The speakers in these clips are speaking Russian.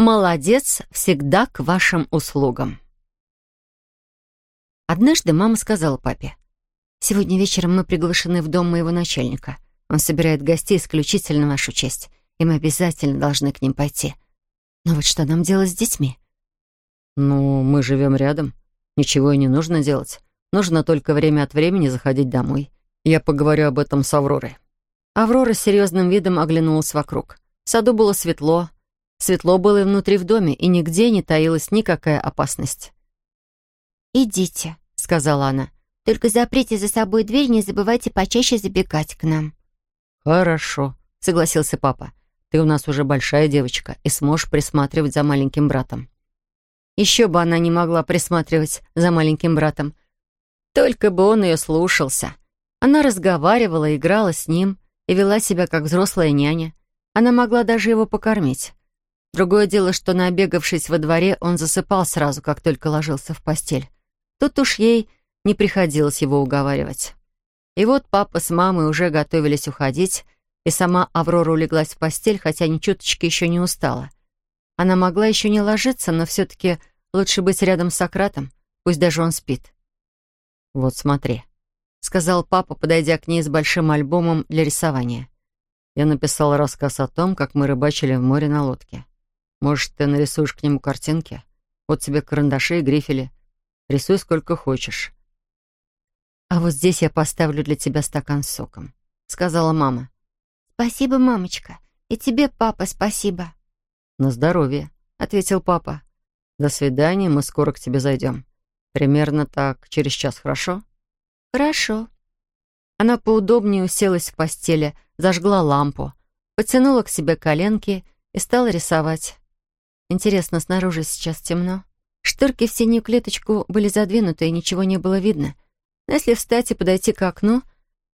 Молодец, всегда к вашим услугам. Однажды мама сказала папе, «Сегодня вечером мы приглашены в дом моего начальника. Он собирает гостей исключительно в нашу честь, и мы обязательно должны к ним пойти. Но вот что нам делать с детьми?» «Ну, мы живем рядом. Ничего и не нужно делать. Нужно только время от времени заходить домой. Я поговорю об этом с Авророй». Аврора с серьезным видом оглянулась вокруг. В саду было светло, Светло было и внутри в доме, и нигде не таилась никакая опасность. «Идите», — сказала она. «Только заприте за собой дверь, не забывайте почаще забегать к нам». «Хорошо», — согласился папа. «Ты у нас уже большая девочка и сможешь присматривать за маленьким братом». Еще бы она не могла присматривать за маленьким братом. Только бы он ее слушался. Она разговаривала, играла с ним и вела себя как взрослая няня. Она могла даже его покормить. Другое дело, что, набегавшись во дворе, он засыпал сразу, как только ложился в постель. Тут уж ей не приходилось его уговаривать. И вот папа с мамой уже готовились уходить, и сама Аврора улеглась в постель, хотя ни чуточки еще не устала. Она могла еще не ложиться, но все-таки лучше быть рядом с Сократом, пусть даже он спит. «Вот смотри», — сказал папа, подойдя к ней с большим альбомом для рисования. Я написал рассказ о том, как мы рыбачили в море на лодке. Может, ты нарисуешь к нему картинки? Вот тебе карандаши и грифели. Рисуй сколько хочешь. «А вот здесь я поставлю для тебя стакан с соком», — сказала мама. «Спасибо, мамочка. И тебе, папа, спасибо». «На здоровье», — ответил папа. «До свидания, мы скоро к тебе зайдем. Примерно так, через час, хорошо?» «Хорошо». Она поудобнее уселась в постели, зажгла лампу, потянула к себе коленки и стала рисовать. Интересно, снаружи сейчас темно. Штырки в синюю клеточку были задвинуты, и ничего не было видно. Но если встать и подойти к окну,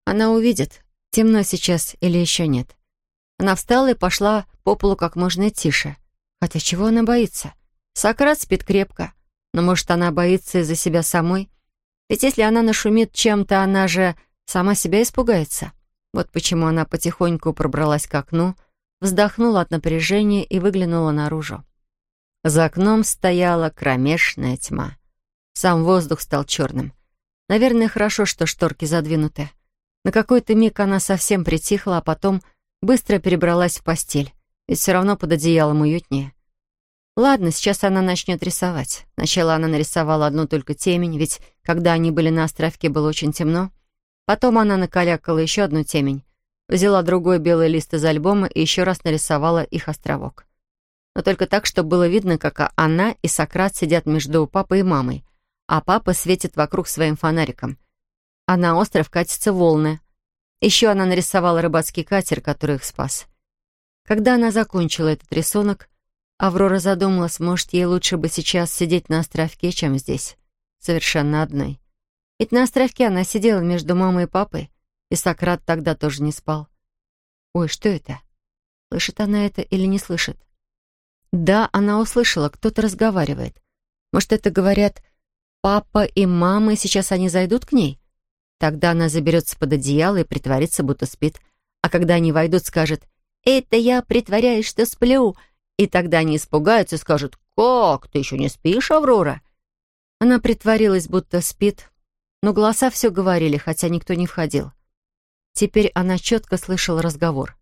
она увидит, темно сейчас или еще нет. Она встала и пошла по полу как можно тише. Хотя чего она боится? Сократ спит крепко. Но, может, она боится из-за себя самой? Ведь если она нашумит чем-то, она же сама себя испугается. Вот почему она потихоньку пробралась к окну, вздохнула от напряжения и выглянула наружу. За окном стояла кромешная тьма. Сам воздух стал черным. Наверное, хорошо, что шторки задвинуты. На какой-то миг она совсем притихла, а потом быстро перебралась в постель. Ведь все равно под одеялом уютнее. Ладно, сейчас она начнет рисовать. Сначала она нарисовала одну только темень, ведь когда они были на островке, было очень темно. Потом она накалякала еще одну темень, взяла другой белый лист из альбома и еще раз нарисовала их островок но только так, чтобы было видно, как она и Сократ сидят между папой и мамой, а папа светит вокруг своим фонариком. А на остров катятся волны. Еще она нарисовала рыбацкий катер, который их спас. Когда она закончила этот рисунок, Аврора задумалась, может, ей лучше бы сейчас сидеть на островке, чем здесь, совершенно одной. Ведь на островке она сидела между мамой и папой, и Сократ тогда тоже не спал. Ой, что это? Слышит она это или не слышит? Да, она услышала, кто-то разговаривает. Может, это говорят «папа и мама», и сейчас они зайдут к ней? Тогда она заберется под одеяло и притворится, будто спит. А когда они войдут, скажет «это я притворяюсь, что сплю». И тогда они испугаются и скажут «как, ты еще не спишь, Аврора?» Она притворилась, будто спит, но голоса все говорили, хотя никто не входил. Теперь она четко слышала разговор.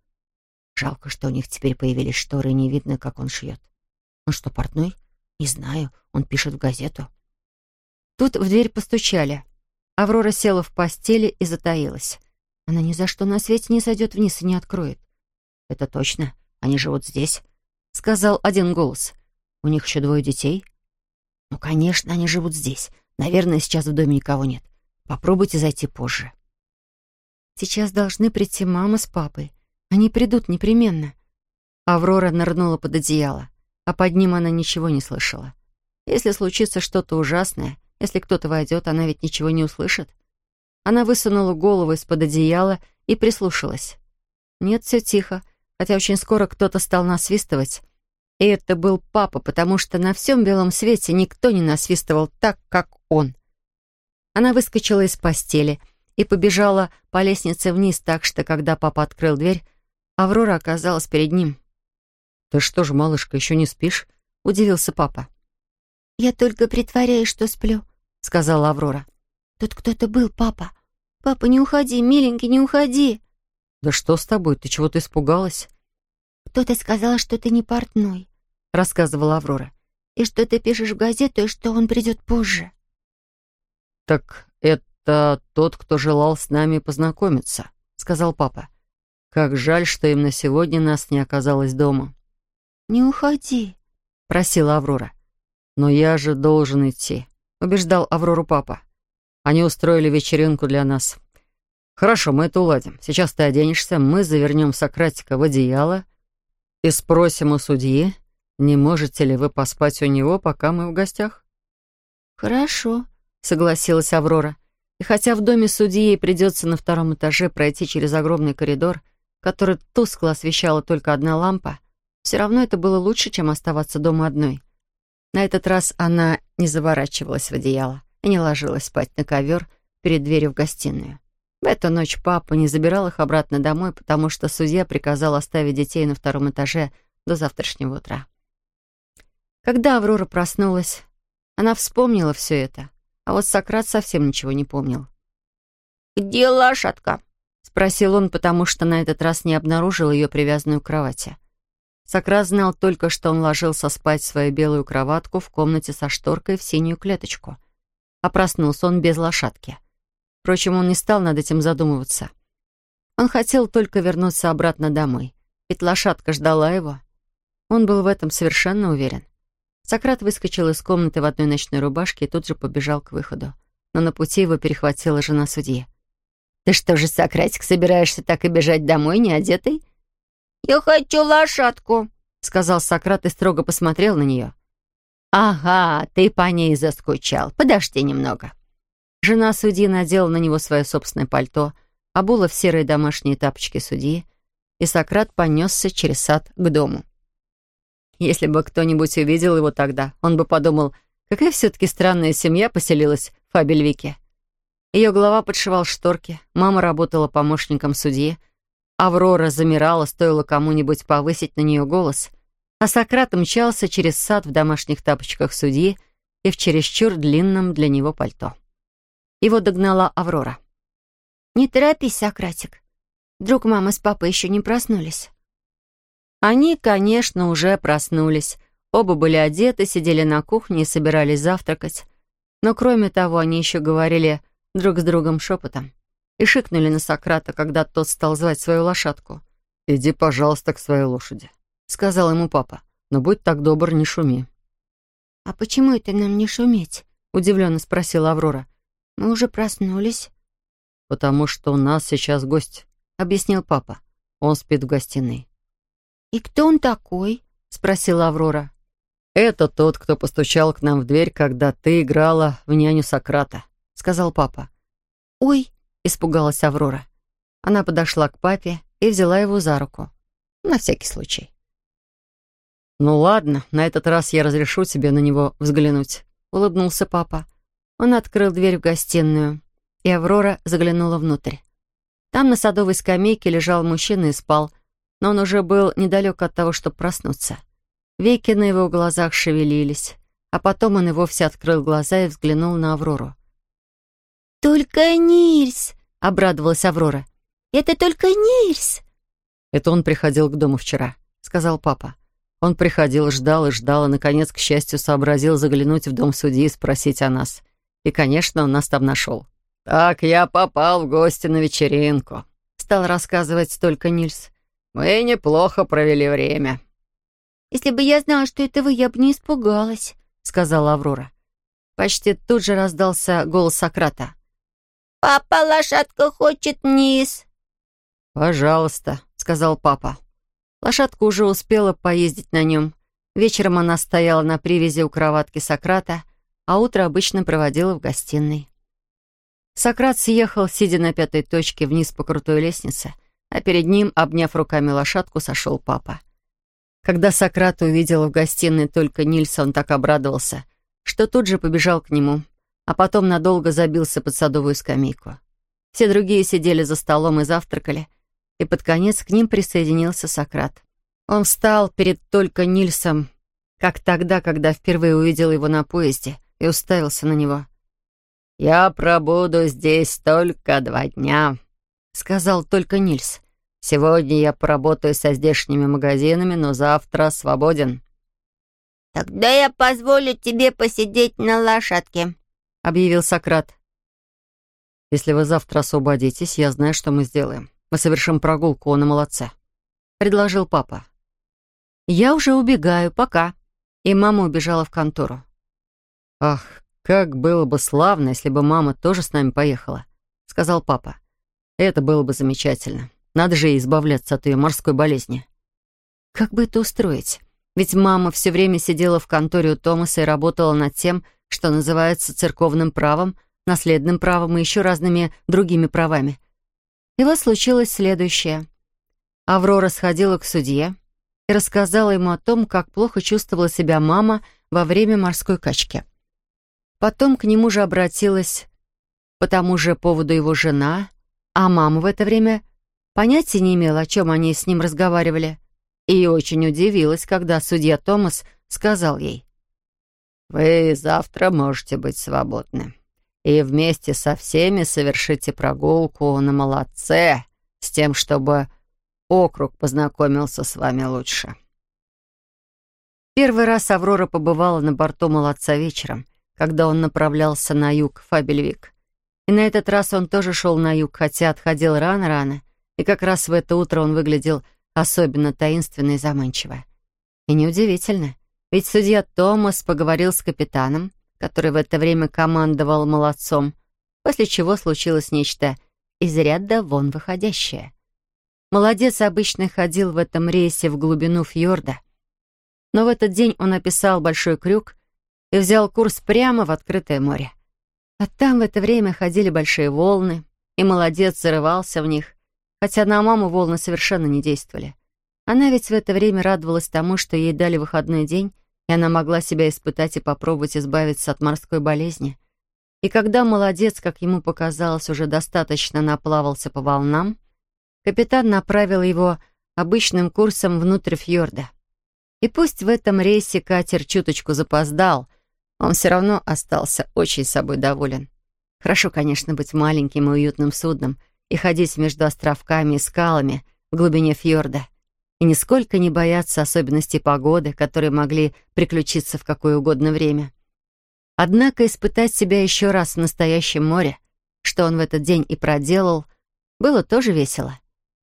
Жалко, что у них теперь появились шторы, и не видно, как он шьет. Он что, портной? Не знаю, он пишет в газету. Тут в дверь постучали. Аврора села в постели и затаилась. Она ни за что на свете не сойдет вниз и не откроет. «Это точно, они живут здесь», — сказал один голос. «У них еще двое детей?» «Ну, конечно, они живут здесь. Наверное, сейчас в доме никого нет. Попробуйте зайти позже». «Сейчас должны прийти мама с папой. Они придут непременно». Аврора нырнула под одеяло, а под ним она ничего не слышала. Если случится что-то ужасное, если кто-то войдет, она ведь ничего не услышит. Она высунула голову из-под одеяла и прислушалась. Нет, все тихо, хотя очень скоро кто-то стал насвистывать. И это был папа, потому что на всем белом свете никто не насвистывал так, как он. Она выскочила из постели и побежала по лестнице вниз так, что, когда папа открыл дверь, Аврора оказалась перед ним. «Ты что ж, малышка, еще не спишь?» — удивился папа. «Я только притворяюсь, что сплю», — сказала Аврора. «Тут кто-то был, папа. Папа, не уходи, миленький, не уходи». «Да что с тобой? Ты чего-то испугалась?» «Кто-то сказал, что ты не портной», — рассказывала Аврора. «И что ты пишешь в газету, и что он придет позже». «Так это тот, кто желал с нами познакомиться», — сказал папа. «Как жаль, что им на сегодня нас не оказалось дома». «Не уходи», — просила Аврора. «Но я же должен идти», — убеждал Аврору папа. «Они устроили вечеринку для нас. Хорошо, мы это уладим. Сейчас ты оденешься, мы завернем Сократика в одеяло и спросим у судьи, не можете ли вы поспать у него, пока мы в гостях?» «Хорошо», — согласилась Аврора. И хотя в доме судьи придется на втором этаже пройти через огромный коридор, который тускло освещала только одна лампа, все равно это было лучше, чем оставаться дома одной. На этот раз она не заворачивалась в одеяло и не ложилась спать на ковер перед дверью в гостиную. В эту ночь папа не забирал их обратно домой, потому что судья приказал оставить детей на втором этаже до завтрашнего утра. Когда Аврора проснулась, она вспомнила все это, а вот Сократ совсем ничего не помнил. «Где лошадка?» — спросил он, потому что на этот раз не обнаружил ее привязанную к кровати. Сократ знал только, что он ложился спать в свою белую кроватку в комнате со шторкой в синюю клеточку. А проснулся он без лошадки. Впрочем, он не стал над этим задумываться. Он хотел только вернуться обратно домой, ведь лошадка ждала его. Он был в этом совершенно уверен. Сократ выскочил из комнаты в одной ночной рубашке и тут же побежал к выходу. Но на пути его перехватила жена судьи. «Ты что же, Сократик, собираешься так и бежать домой, не одетый?» «Я хочу лошадку», — сказал Сократ и строго посмотрел на нее. «Ага, ты по ней заскучал. Подожди немного». Жена судьи надела на него свое собственное пальто, обула в серые домашние тапочки судьи, и Сократ понесся через сад к дому. Если бы кто-нибудь увидел его тогда, он бы подумал, какая все-таки странная семья поселилась в Фабельвике. Ее голова подшивал шторки, мама работала помощником судьи, Аврора замирала, стоило кому-нибудь повысить на нее голос, а Сократ мчался через сад в домашних тапочках судьи и в чересчур длинном для него пальто. Его догнала Аврора. «Не торопись, Сократик. Друг мама с папой еще не проснулись». Они, конечно, уже проснулись. Оба были одеты, сидели на кухне и собирались завтракать. Но кроме того, они еще говорили друг с другом шепотом и шикнули на Сократа, когда тот стал звать свою лошадку. «Иди, пожалуйста, к своей лошади», — сказал ему папа. «Но будь так добр, не шуми». «А почему это нам не шуметь?» — удивленно спросила Аврора. Мы уже проснулись. Потому что у нас сейчас гость, объяснил папа. Он спит в гостиной. И кто он такой? спросила Аврора. Это тот, кто постучал к нам в дверь, когда ты играла в няню Сократа, сказал папа. Ой, испугалась Аврора. Она подошла к папе и взяла его за руку. На всякий случай. «Ну ладно, на этот раз я разрешу тебе на него взглянуть», — улыбнулся папа. Он открыл дверь в гостиную, и Аврора заглянула внутрь. Там на садовой скамейке лежал мужчина и спал, но он уже был недалек от того, чтобы проснуться. Веки на его глазах шевелились, а потом он и вовсе открыл глаза и взглянул на Аврору. «Только Нильс!» — обрадовалась Аврора. «Это только Нильс!» «Это он приходил к дому вчера», — сказал папа. Он приходил, ждал и ждал, и, наконец, к счастью, сообразил заглянуть в дом судьи и спросить о нас. И, конечно, он нас там нашел. «Так я попал в гости на вечеринку», — стал рассказывать только Нильс. «Мы неплохо провели время». «Если бы я знала, что это вы, я бы не испугалась», — сказала Аврора. Почти тут же раздался голос Сократа. «Папа, лошадка хочет низ». «Пожалуйста», — сказал папа. Лошадка уже успела поездить на нем. Вечером она стояла на привязи у кроватки Сократа, а утро обычно проводила в гостиной. Сократ съехал, сидя на пятой точке, вниз по крутой лестнице, а перед ним, обняв руками лошадку, сошел папа. Когда Сократ увидел в гостиной только Нильса, он так обрадовался, что тут же побежал к нему, а потом надолго забился под садовую скамейку. Все другие сидели за столом и завтракали, и под конец к ним присоединился Сократ. Он встал перед только Нильсом, как тогда, когда впервые увидел его на поезде, и уставился на него. «Я пробуду здесь только два дня», — сказал только Нильс. «Сегодня я поработаю со здешними магазинами, но завтра свободен». «Тогда я позволю тебе посидеть на лошадке», — объявил Сократ. «Если вы завтра освободитесь, я знаю, что мы сделаем. Мы совершим прогулку на молодце», — предложил папа. «Я уже убегаю, пока». И мама убежала в контору. «Ах, как было бы славно, если бы мама тоже с нами поехала», — сказал папа. «Это было бы замечательно. Надо же избавляться от ее морской болезни». «Как бы это устроить? Ведь мама все время сидела в конторе у Томаса и работала над тем, что называется церковным правом, наследным правом и еще разными другими правами. И вот случилось следующее. Аврора сходила к судье и рассказала ему о том, как плохо чувствовала себя мама во время морской качки. Потом к нему же обратилась по тому же поводу его жена, а мама в это время понятия не имела, о чем они с ним разговаривали, и очень удивилась, когда судья Томас сказал ей, «Вы завтра можете быть свободны, и вместе со всеми совершите прогулку на молодце, с тем, чтобы округ познакомился с вами лучше». Первый раз Аврора побывала на борту молодца вечером, когда он направлялся на юг, Фабельвик. И на этот раз он тоже шел на юг, хотя отходил рано-рано, и как раз в это утро он выглядел особенно таинственно и заманчиво. И неудивительно, ведь судья Томас поговорил с капитаном, который в это время командовал молодцом, после чего случилось нечто из ряда вон выходящее. Молодец обычно ходил в этом рейсе в глубину фьорда, но в этот день он описал большой крюк и взял курс прямо в открытое море. А там в это время ходили большие волны, и молодец зарывался в них, хотя на маму волны совершенно не действовали. Она ведь в это время радовалась тому, что ей дали выходной день, она могла себя испытать и попробовать избавиться от морской болезни. И когда молодец, как ему показалось, уже достаточно наплавался по волнам, капитан направил его обычным курсом внутрь фьорда. И пусть в этом рейсе катер чуточку запоздал, он все равно остался очень собой доволен. Хорошо, конечно, быть маленьким и уютным судном и ходить между островками и скалами в глубине фьорда, и нисколько не бояться особенностей погоды, которые могли приключиться в какое угодно время. Однако испытать себя еще раз в настоящем море, что он в этот день и проделал, было тоже весело.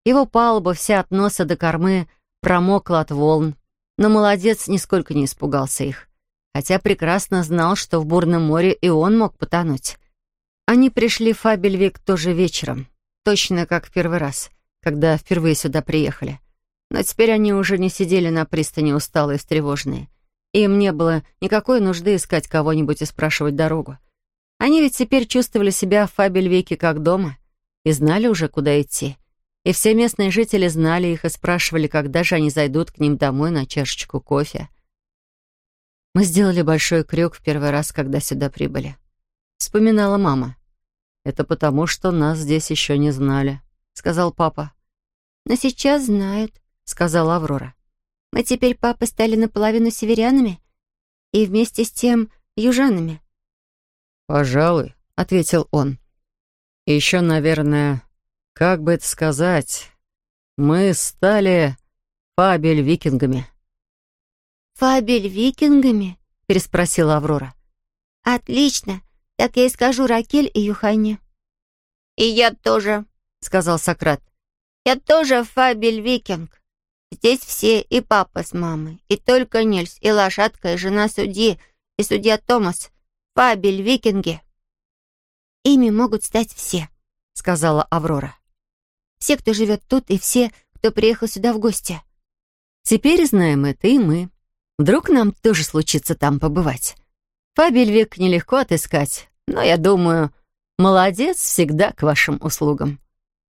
Его палуба вся от носа до кормы промокла от волн, но молодец нисколько не испугался их хотя прекрасно знал, что в бурном море и он мог потонуть. Они пришли в Фабельвик тоже вечером, точно как в первый раз, когда впервые сюда приехали. Но теперь они уже не сидели на пристани усталые и встревоженные. Им не было никакой нужды искать кого-нибудь и спрашивать дорогу. Они ведь теперь чувствовали себя в Фабельвике как дома и знали уже, куда идти. И все местные жители знали их и спрашивали, когда же они зайдут к ним домой на чашечку кофе. Мы сделали большой крюк в первый раз, когда сюда прибыли. Вспоминала мама. «Это потому, что нас здесь еще не знали», — сказал папа. «Но сейчас знают», — сказала Аврора. «Мы теперь, папа, стали наполовину северянами и вместе с тем южанами». «Пожалуй», — ответил он. «И еще, наверное, как бы это сказать, мы стали фабель-викингами». «Фабель викингами?» — переспросила Аврора. «Отлично. Так я и скажу Ракель и Юхане». «И я тоже», — сказал Сократ. «Я тоже Фабель викинг. Здесь все, и папа с мамой, и только Нильс, и лошадка, и жена судьи, и судья Томас. Фабель викинги». «Ими могут стать все», — сказала Аврора. «Все, кто живет тут, и все, кто приехал сюда в гости». «Теперь знаем это и мы», Вдруг нам тоже случится там побывать. Фабельвик нелегко отыскать, но, я думаю, молодец всегда к вашим услугам.